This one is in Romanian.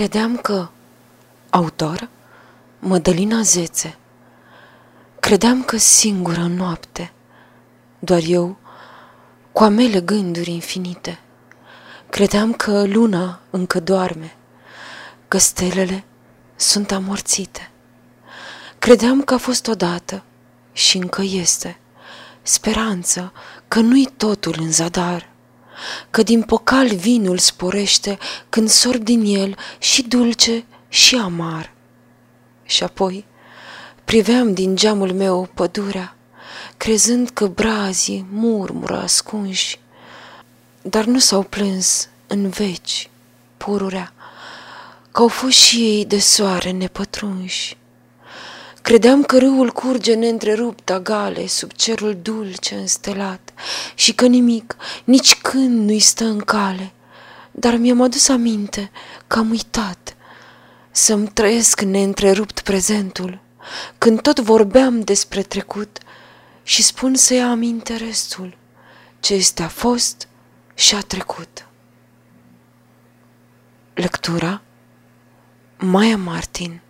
Credeam că... Autor? Mădălina Zețe Credeam că singură în noapte, doar eu, cu amele gânduri infinite, credeam că luna încă doarme, că stelele sunt amorțite. Credeam că a fost odată și încă este speranță că nu-i totul în zadar, că din pocal vinul sporește când sorb din el și dulce și amar. Și apoi priveam din geamul meu pădurea, crezând că brazii murmură ascunși, dar nu s-au plâns în veci pururea, că au fost și ei de soare nepătrunși. Credeam că râul curge neîntrerupt agale sub cerul dulce înstelat și că nimic, nici când nu-i stă în cale, dar mi-am adus aminte că am uitat să-mi trăiesc neîntrerupt prezentul, când tot vorbeam despre trecut și spun să ia aminte restul, ce este a fost și a trecut. Lectura? Maia Martin